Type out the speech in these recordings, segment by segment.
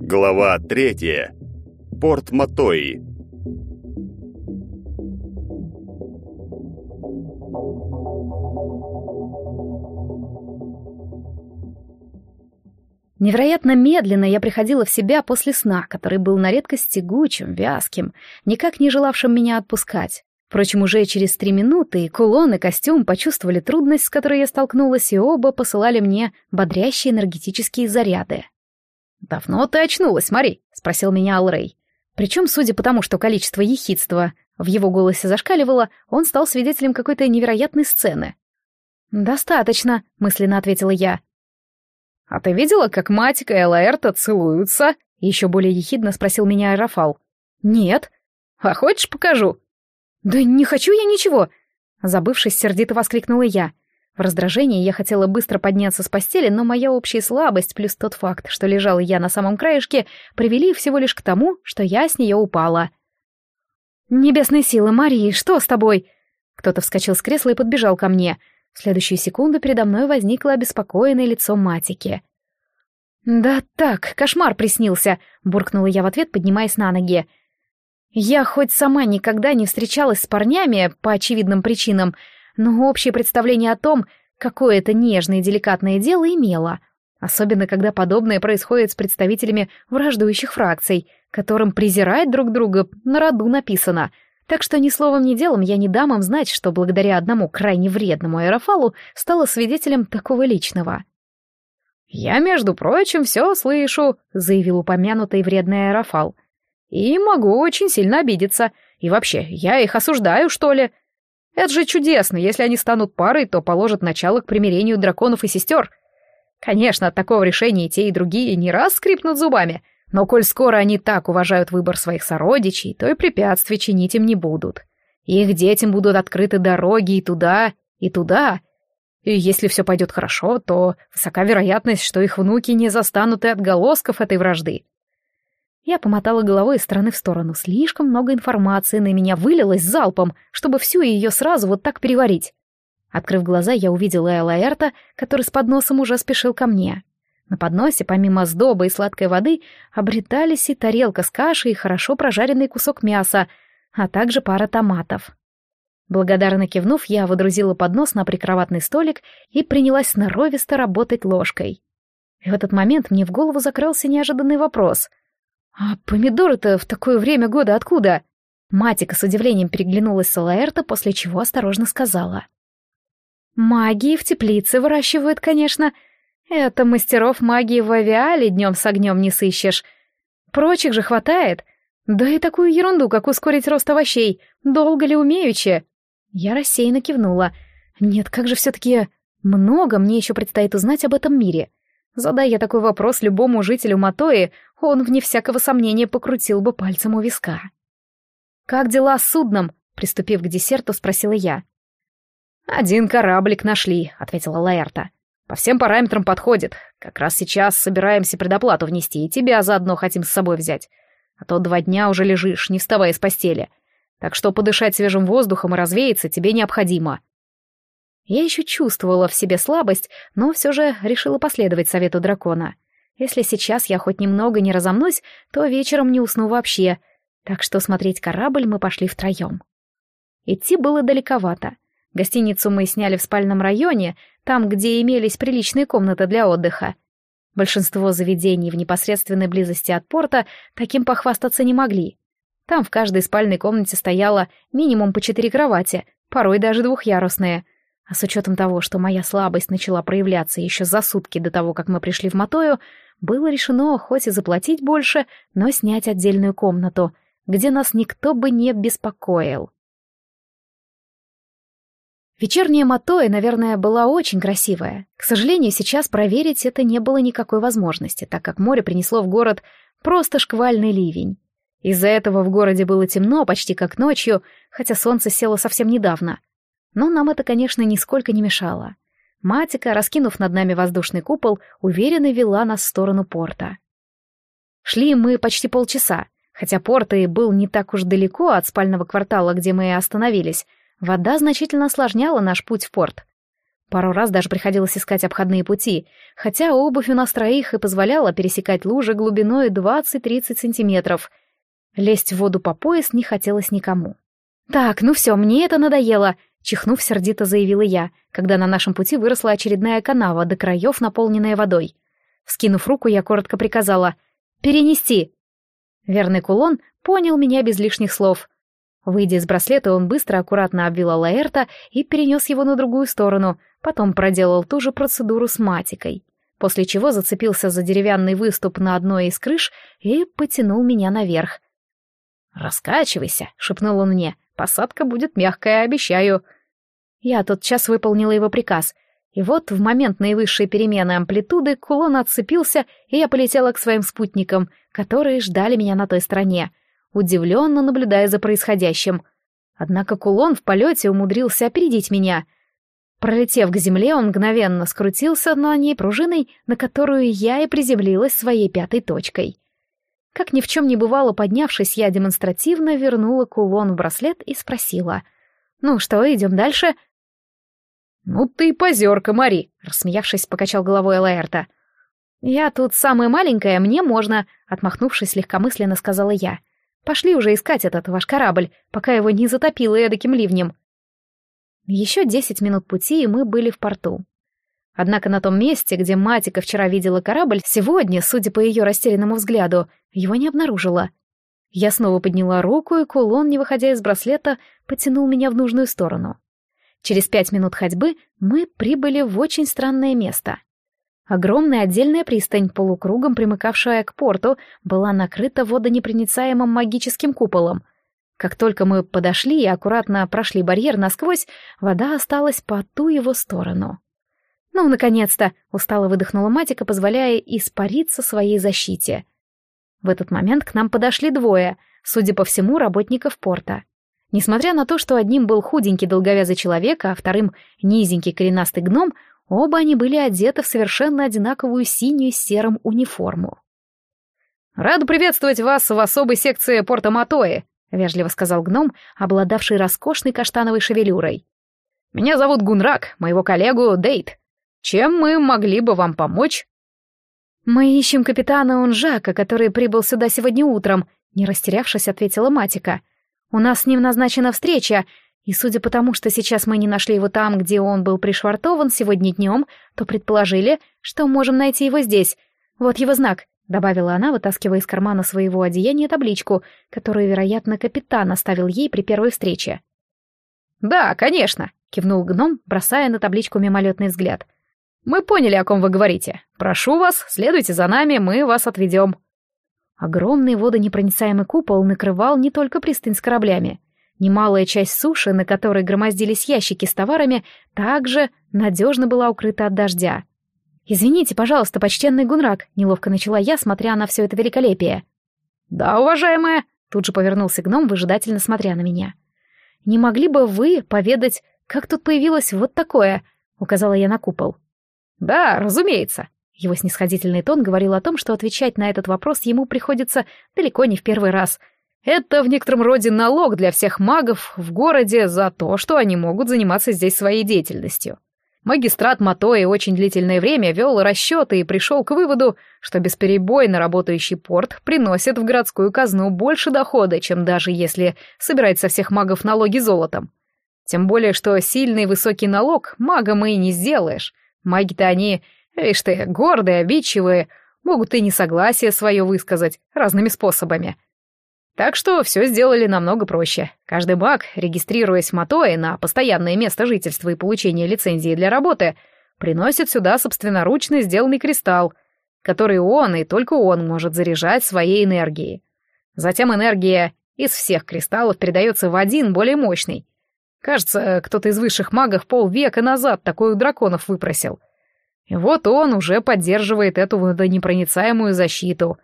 Глава третья. Порт Матои. Невероятно медленно я приходила в себя после сна, который был на редкость тягучим, вязким, никак не желавшим меня отпускать. Впрочем, уже через три минуты и кулон, и костюм почувствовали трудность, с которой я столкнулась, и оба посылали мне бодрящие энергетические заряды. «Давно ты очнулась, Мари?» — спросил меня Алрей. Причем, судя по тому, что количество ехидства в его голосе зашкаливало, он стал свидетелем какой-то невероятной сцены. «Достаточно», — мысленно ответила я. «А ты видела, как Матика и Лаэрта целуются?» — еще более ехидно спросил меня Аэрофал. «Нет». «А хочешь, покажу?» «Да не хочу я ничего!» Забывшись, сердито воскликнула я. В раздражении я хотела быстро подняться с постели, но моя общая слабость плюс тот факт, что лежала я на самом краешке, привели всего лишь к тому, что я с нее упала. «Небесные силы, Марии, что с тобой?» Кто-то вскочил с кресла и подбежал ко мне — в следующую секунду передо мной возникло обеспокоенное лицо Матики. «Да так, кошмар приснился», — буркнула я в ответ, поднимаясь на ноги. «Я хоть сама никогда не встречалась с парнями по очевидным причинам, но общее представление о том, какое это нежное и деликатное дело имело, особенно когда подобное происходит с представителями враждующих фракций, которым презирать друг друга на роду написано — так что ни словом, ни делом я не дам им знать, что благодаря одному крайне вредному аэрофалу стала свидетелем такого личного. «Я, между прочим, все слышу», — заявил упомянутый вредный аэрофал. «И могу очень сильно обидеться. И вообще, я их осуждаю, что ли? Это же чудесно, если они станут парой, то положат начало к примирению драконов и сестер. Конечно, от такого решения и те, и другие не раз скрипнут зубами, но коль скоро они так уважают выбор своих сородичей, то и препятствий чинить им не будут. Их детям будут открыты дороги и туда, и туда. И если все пойдет хорошо, то высока вероятность, что их внуки не застанут и отголосков этой вражды. Я помотала головой из стороны в сторону. Слишком много информации на меня вылилось залпом, чтобы всю ее сразу вот так переварить. Открыв глаза, я увидела Элаэрта, который с подносом уже спешил ко мне. На подносе, помимо сдобы и сладкой воды, обретались и тарелка с кашей, и хорошо прожаренный кусок мяса, а также пара томатов. Благодарно кивнув, я водрузила поднос на прикроватный столик и принялась сноровисто работать ложкой. В этот момент мне в голову закрылся неожиданный вопрос. «А помидоры-то в такое время года откуда?» Матика с удивлением переглянулась с Алаэрта, после чего осторожно сказала. «Магии в теплице выращивают, конечно, это мастеров магии в авиале днем с огнем не сыщешь. Прочих же хватает. Да и такую ерунду, как ускорить рост овощей. Долго ли умеючи? Я рассеянно кивнула. Нет, как же все-таки много мне еще предстоит узнать об этом мире. Задай я такой вопрос любому жителю Матои, он, вне всякого сомнения, покрутил бы пальцем у виска. «Как дела с судном?» — приступив к десерту, спросила я. «Один кораблик нашли», — ответила Лаэрта. По всем параметрам подходит. Как раз сейчас собираемся предоплату внести, и тебя заодно хотим с собой взять. А то два дня уже лежишь, не вставая с постели. Так что подышать свежим воздухом и развеяться тебе необходимо. Я еще чувствовала в себе слабость, но все же решила последовать совету дракона. Если сейчас я хоть немного не разомнусь, то вечером не усну вообще. Так что смотреть корабль мы пошли втроем. Идти было далековато. Гостиницу мы сняли в спальном районе, там, где имелись приличные комнаты для отдыха. Большинство заведений в непосредственной близости от порта таким похвастаться не могли. Там в каждой спальной комнате стояло минимум по четыре кровати, порой даже двухъярусные. А с учетом того, что моя слабость начала проявляться еще за сутки до того, как мы пришли в Матою, было решено хоть и заплатить больше, но снять отдельную комнату, где нас никто бы не беспокоил. Вечерняя Матоя, наверное, была очень красивая. К сожалению, сейчас проверить это не было никакой возможности, так как море принесло в город просто шквальный ливень. Из-за этого в городе было темно, почти как ночью, хотя солнце село совсем недавно. Но нам это, конечно, нисколько не мешало. Матика, раскинув над нами воздушный купол, уверенно вела нас в сторону порта. Шли мы почти полчаса, хотя порт и был не так уж далеко от спального квартала, где мы и остановились — Вода значительно осложняла наш путь в порт. Пару раз даже приходилось искать обходные пути, хотя обувь у нас троих и позволяла пересекать лужи глубиной 20-30 сантиметров. Лезть в воду по пояс не хотелось никому. «Так, ну все, мне это надоело», — чихнув, сердито заявила я, когда на нашем пути выросла очередная канава, до краев наполненная водой. Вскинув руку, я коротко приказала «Перенести!». Верный кулон понял меня без лишних слов. Выйдя из браслета, он быстро, аккуратно обвил Лаэрта и перенес его на другую сторону, потом проделал ту же процедуру с матикой, после чего зацепился за деревянный выступ на одной из крыш и потянул меня наверх. «Раскачивайся», — шепнул он мне, — «посадка будет мягкая, обещаю». Я тотчас выполнила его приказ, и вот в момент наивысшей перемены амплитуды кулон отцепился, и я полетела к своим спутникам, которые ждали меня на той стороне, удивленно наблюдая за происходящим. Однако кулон в полете умудрился опередить меня. Пролетев к земле, он мгновенно скрутился на ней пружиной, на которую я и приземлилась своей пятой точкой. Как ни в чем не бывало, поднявшись, я демонстративно вернула кулон в браслет и спросила. «Ну что, идем дальше?» «Ну ты позерка, Мари!» — рассмеявшись, покачал головой Лаэрта. «Я тут самая маленькая, мне можно», — отмахнувшись легкомысленно сказала я. «Пошли уже искать этот ваш корабль, пока его не затопило эдаким ливнем». Еще десять минут пути, и мы были в порту. Однако на том месте, где Матика вчера видела корабль, сегодня, судя по ее растерянному взгляду, его не обнаружила. Я снова подняла руку, и кулон, не выходя из браслета, потянул меня в нужную сторону. Через пять минут ходьбы мы прибыли в очень странное место. Огромная отдельная пристань, полукругом примыкавшая к порту, была накрыта водонепроницаемым магическим куполом. Как только мы подошли и аккуратно прошли барьер насквозь, вода осталась по ту его сторону. «Ну, наконец-то!» — устало выдохнула Матика, позволяя испариться своей защите. В этот момент к нам подошли двое, судя по всему, работников порта. Несмотря на то, что одним был худенький долговязый человек, а вторым — низенький коренастый гном, оба они были одеты в совершенно одинаковую синюю с серым униформу. «Рад приветствовать вас в особой секции порта Матои», — вежливо сказал гном, обладавший роскошной каштановой шевелюрой. «Меня зовут Гунрак, моего коллегу Дейт. Чем мы могли бы вам помочь?» «Мы ищем капитана Унжака, который прибыл сюда сегодня утром», — не растерявшись, ответила Матика. «У нас с ним назначена встреча, и судя по тому, что сейчас мы не нашли его там, где он был пришвартован сегодня днем, то предположили, что можем найти его здесь. Вот его знак», — добавила она, вытаскивая из кармана своего одеяния табличку, которую, вероятно, капитан оставил ей при первой встрече. «Да, конечно», — кивнул гном, бросая на табличку мимолетный взгляд. «Мы поняли, о ком вы говорите. Прошу вас, следуйте за нами, мы вас отведем». Огромный водонепроницаемый купол накрывал не только пристань с кораблями. Немалая часть суши, на которой громоздились ящики с товарами, также надежно была укрыта от дождя. «Извините, пожалуйста, почтенный Гунрак», — неловко начала я, смотря на все это великолепие. «Да, уважаемая», — тут же повернулся гном, выжидательно смотря на меня. «Не могли бы вы поведать, как тут появилось вот такое?» — указала я на купол. «Да, разумеется». Его снисходительный тон говорил о том, что отвечать на этот вопрос ему приходится далеко не в первый раз. Это в некотором роде налог для всех магов в городе за то, что они могут заниматься здесь своей деятельностью. Магистрат Матои очень длительное время вел расчеты и пришел к выводу, что бесперебойно работающий порт приносит в городскую казну больше дохода, чем даже если собирать со всех магов налоги золотом. Тем более, что сильный высокий налог магам и не сделаешь, Маги-то они, ишь ты, гордые, обидчивые, могут и несогласие свое высказать разными способами. Так что все сделали намного проще. Каждый маг, регистрируясь в Матое на постоянное место жительства и получения лицензии для работы, приносит сюда собственноручно сделанный кристалл, который он и только он может заряжать своей энергией. Затем энергия из всех кристаллов передается в один, более мощный, Кажется, кто-то из высших магов полвека назад такой у драконов выпросил. И вот он уже поддерживает эту водонепроницаемую защиту.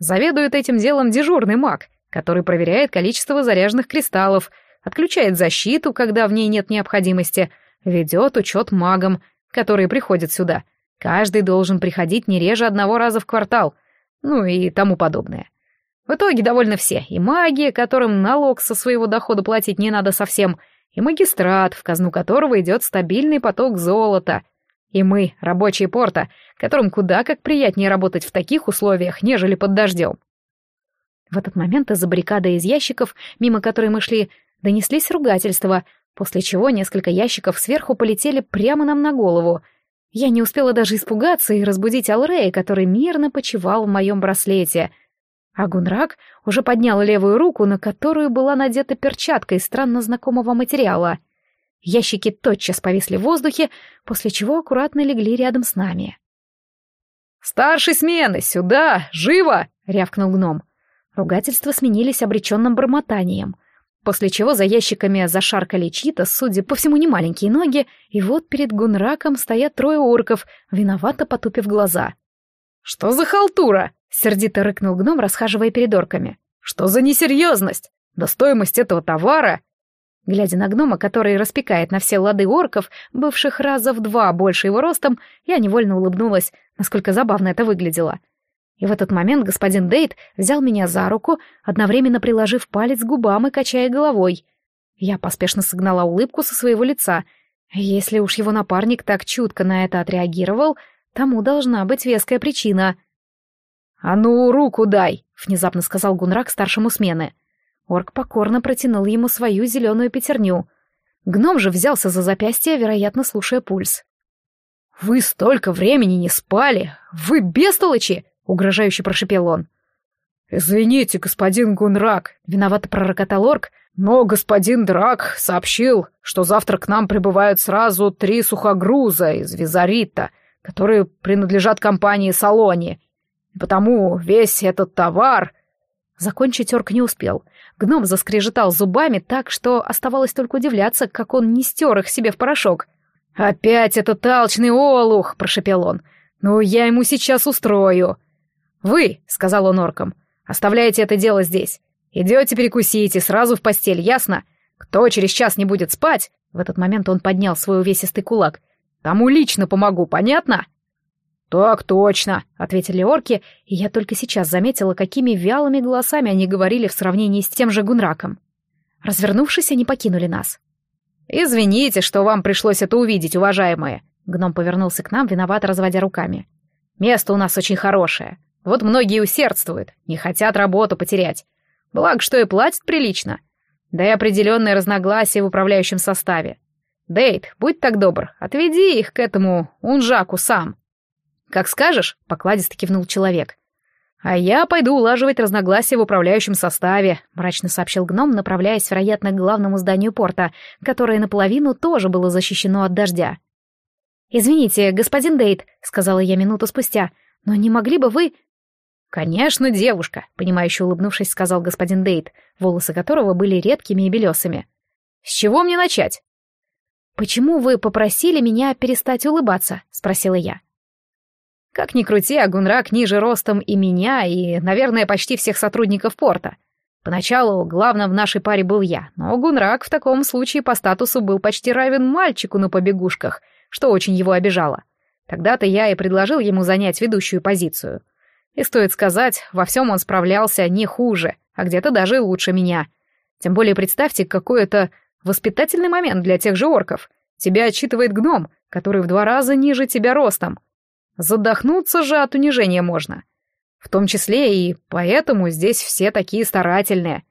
Заведует этим делом дежурный маг, который проверяет количество заряженных кристаллов, отключает защиту, когда в ней нет необходимости, ведет учет магам, которые приходят сюда. Каждый должен приходить не реже одного раза в квартал, ну и тому подобное. В итоге довольно все, и маги, которым налог со своего дохода платить не надо совсем, и магистрат, в казну которого идет стабильный поток золота. И мы, рабочие порта, которым куда как приятнее работать в таких условиях, нежели под дождем. В этот момент из-за баррикады из ящиков, мимо которой мы шли, донеслись ругательства, после чего несколько ящиков сверху полетели прямо нам на голову. Я не успела даже испугаться и разбудить Алрея, который мирно почивал в моем браслете. А Гунрак уже поднял левую руку, на которую была надета перчатка из странно знакомого материала. Ящики тотчас повисли в воздухе, после чего аккуратно легли рядом с нами. «Старший смены, сюда! Живо!» — рявкнул гном. Ругательства сменились обреченным бормотанием, после чего за ящиками зашаркали чьи-то, судя по всему, немаленькие ноги, и вот перед Гунраком стоят трое орков, виновато потупив глаза. «Что за халтура?» — сердито рыкнул гном, расхаживая перед орками. «Что за несерьезность? Да стоимость этого товара...» Глядя на гнома, который распекает на все лады орков, бывших раза в два больше его ростом, я невольно улыбнулась, насколько забавно это выглядело — и в этот момент господин Дейт взял меня за руку, одновременно приложив палец к губам и качая головой. Я поспешно согнала улыбку со своего лица. Если уж его напарник так чутко на это отреагировал, тому должна быть веская причина. «А ну, руку дай!» — внезапно сказал Гунрак старшему смены. Орк покорно протянул ему свою зеленую пятерню. Гном же взялся за запястье, вероятно, слушая пульс. «Вы столько времени не спали! Вы бестолочи!» — угрожающе прошипел он. «Извините, господин Гунрак», — виновато пророкотал орк, «но господин Драк сообщил, что завтра к нам прибывают сразу три сухогруза из Визарита, которые принадлежат компании Салони. Потому весь этот товар...» Закончить орк не успел. Гном заскрежетал зубами так, что оставалось только удивляться, как он не стер их себе в порошок. «Опять этот алчный олух!» — прошепел он. «Ну, я ему сейчас устрою!» «Вы», — сказал он оркам, — «оставляете это дело здесь. Идете перекусите, сразу в постель, ясно? Кто через час не будет спать...» В этот момент он поднял свой увесистый кулак. «Тому лично помогу, понятно?» «Так точно», — ответили орки, и я только сейчас заметила, какими вялыми голосами они говорили в сравнении с тем же Гунраком. Развернувшись, они покинули нас. «Извините, что вам пришлось это увидеть, уважаемые», — гном повернулся к нам, виновато разводя руками. «Место у нас очень хорошее. Вот многие усердствуют, не хотят работу потерять. Благо, что и платят прилично. Да и определенные разногласия в управляющем составе. Дейт, будь так добр, отведи их к этому унжаку сам. Как скажешь, покладисто кивнул человек. А я пойду улаживать разногласия в управляющем составе, мрачно сообщил гном, направляясь, вероятно, к главному зданию порта, которое наполовину тоже было защищено от дождя. «Извините, господин Дейт», — сказала я минуту спустя, — «но не могли бы вы...» «Конечно, девушка», — понимающе улыбнувшись, сказал господин Дейт, волосы которого были редкими и белесыми. «С чего мне начать?» «Почему вы попросили меня перестать улыбаться?» — спросила я. Как ни крути, Агунрак ниже ростом и меня, и, наверное, почти всех сотрудников порта. Поначалу главным в нашей паре был я, но Гунрак в таком случае по статусу был почти равен мальчику на побегушках, что очень его обижало. Тогда-то я и предложил ему занять ведущую позицию — и стоит сказать, во всем он справлялся не хуже, а где-то даже лучше меня. Тем более представьте, какой это воспитательный момент для тех же орков. Тебя отчитывает гном, который в два раза ниже тебя ростом. Задохнуться же от унижения можно. В том числе и поэтому здесь все такие старательные.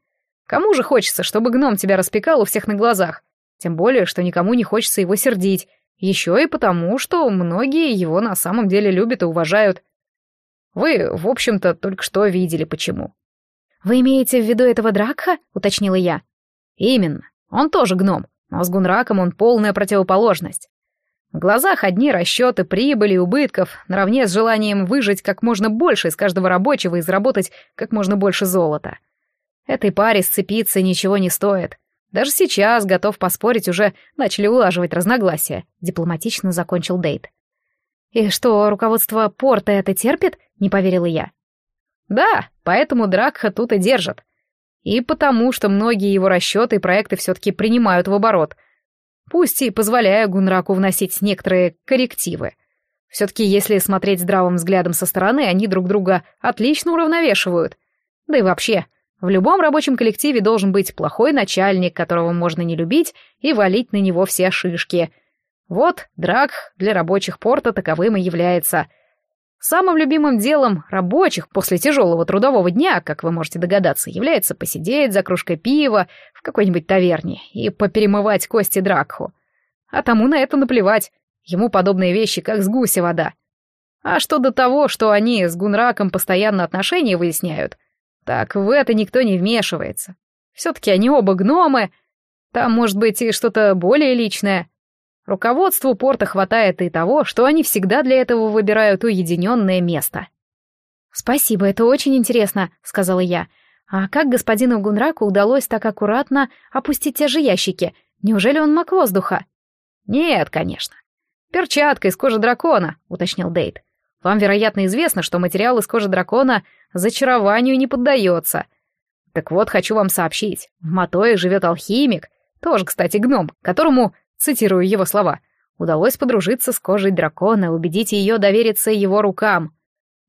Кому же хочется, чтобы гном тебя распекал у всех на глазах? Тем более, что никому не хочется его сердить. Еще и потому, что многие его на самом деле любят и уважают. Вы, в общем-то, только что видели почему. Вы имеете в виду этого Дракха? уточнила я. Именно. Он тоже гном, но с Гунраком он полная противоположность. В глазах одни расчеты прибыли и убытков, наравне с желанием выжить как можно больше из каждого рабочего и заработать как можно больше золота. Этой паре сцепиться ничего не стоит. Даже сейчас, готов поспорить, уже начали улаживать разногласия, дипломатично закончил Дейт. «И что, руководство порта это терпит?» — не поверила я. «Да, поэтому Дракха тут и держат. И потому, что многие его расчеты и проекты все-таки принимают в оборот. Пусть и позволяя Гунраку вносить некоторые коррективы. Все-таки, если смотреть здравым взглядом со стороны, они друг друга отлично уравновешивают. Да и вообще, В любом рабочем коллективе должен быть плохой начальник, которого можно не любить и валить на него все шишки. Вот драк для рабочих порта таковым и является. Самым любимым делом рабочих после тяжелого трудового дня, как вы можете догадаться, является посидеть за кружкой пива в какой-нибудь таверне и поперемывать кости Дракху. А тому на это наплевать. Ему подобные вещи, как с гуся вода. А что до того, что они с Гунраком постоянно отношения выясняют, так в это никто не вмешивается. Все-таки они оба гномы. Там может быть и что-то более личное. Руководству порта хватает и того, что они всегда для этого выбирают уединенное место. «Спасибо, это очень интересно», — сказала я. «А как господину Гунраку удалось так аккуратно опустить те же ящики? Неужели он маг воздуха?» «Нет, конечно. Перчатка из кожи дракона», — уточнил Дейт. «Вам, вероятно, известно, что материал из кожи дракона зачарованию не поддается. Так вот, хочу вам сообщить, в Матое живет алхимик, тоже, кстати, гном, которому, цитирую его слова, удалось подружиться с кожей дракона, убедить ее довериться его рукам.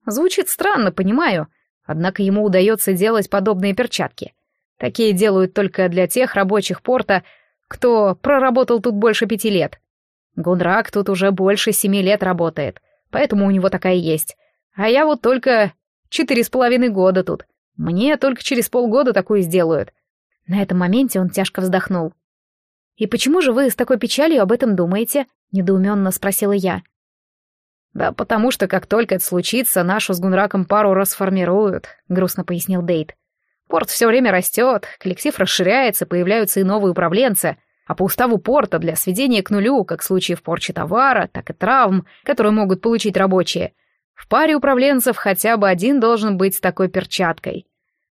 Звучит странно, понимаю, однако ему удается делать подобные перчатки. Такие делают только для тех рабочих порта, кто проработал тут больше пяти лет. Гунрак тут уже больше семи лет работает, поэтому у него такая есть. А я вот только Четыре с половиной года тут. Мне только через полгода такую сделают. На этом моменте он тяжко вздохнул. «И почему же вы с такой печалью об этом думаете?» — недоуменно спросила я. «Да потому что как только это случится, нашу с Гунраком пару расформируют», — грустно пояснил Дейт. «Порт все время растет, коллектив расширяется, появляются и новые управленцы, а по уставу порта для сведения к нулю, как в случае в порче товара, так и травм, которые могут получить рабочие — в паре управленцев хотя бы один должен быть с такой перчаткой.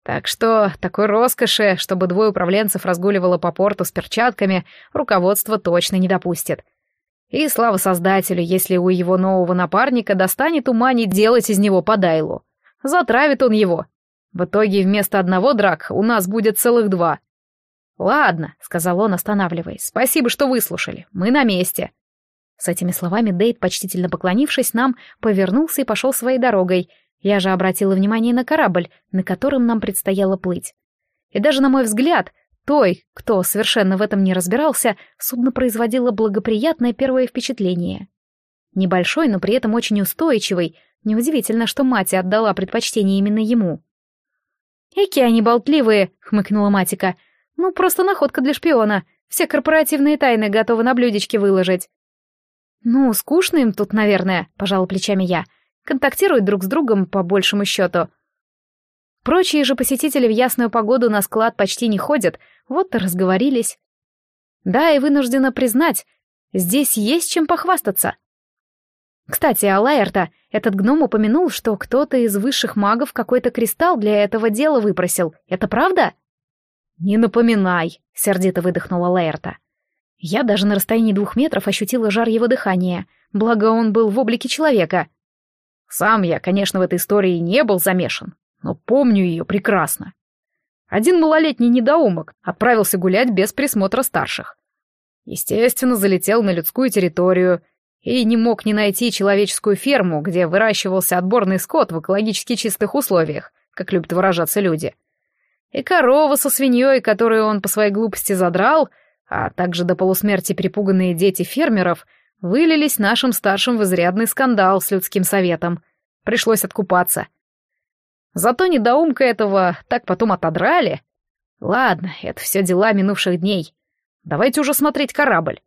Так что такой роскоши, чтобы двое управленцев разгуливало по порту с перчатками, руководство точно не допустит. И слава создателю, если у его нового напарника достанет ума не делать из него подайлу. Затравит он его. В итоге вместо одного драк у нас будет целых два. «Ладно», — сказал он, останавливаясь, — «спасибо, что выслушали. Мы на месте». С этими словами Дейт, почтительно поклонившись нам, повернулся и пошел своей дорогой. Я же обратила внимание на корабль, на котором нам предстояло плыть. И даже на мой взгляд, той, кто совершенно в этом не разбирался, судно производило благоприятное первое впечатление. Небольшой, но при этом очень устойчивый. Неудивительно, что мать отдала предпочтение именно ему. «Эки они болтливые», — хмыкнула Матика. «Ну, просто находка для шпиона. Все корпоративные тайны готовы на блюдечке выложить». «Ну, скучно им тут, наверное», — пожал плечами я. «Контактируют друг с другом, по большему счету». Прочие же посетители в ясную погоду на склад почти не ходят, вот-то разговорились. Да, и вынуждена признать, здесь есть чем похвастаться. Кстати, о Лайерта этот гном упомянул, что кто-то из высших магов какой-то кристалл для этого дела выпросил. Это правда? «Не напоминай», — сердито выдохнула Лайерта. Я даже на расстоянии двух метров ощутила жар его дыхания, благо он был в облике человека. Сам я, конечно, в этой истории не был замешан, но помню ее прекрасно. Один малолетний недоумок отправился гулять без присмотра старших. Естественно, залетел на людскую территорию и не мог не найти человеческую ферму, где выращивался отборный скот в экологически чистых условиях, как любят выражаться люди. И корова со свиньей, которую он по своей глупости задрал — а также до полусмерти перепуганные дети фермеров вылились нашим старшим в изрядный скандал с людским советом. Пришлось откупаться. Зато недоумка этого так потом отодрали. Ладно, это все дела минувших дней. Давайте уже смотреть корабль.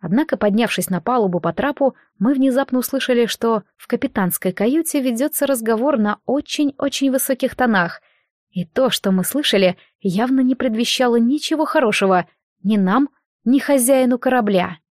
Однако, поднявшись на палубу по трапу, мы внезапно услышали, что в капитанской каюте ведется разговор на очень-очень высоких тонах, и то, что мы слышали, явно не предвещало ничего хорошего — ни нам, ни хозяину корабля.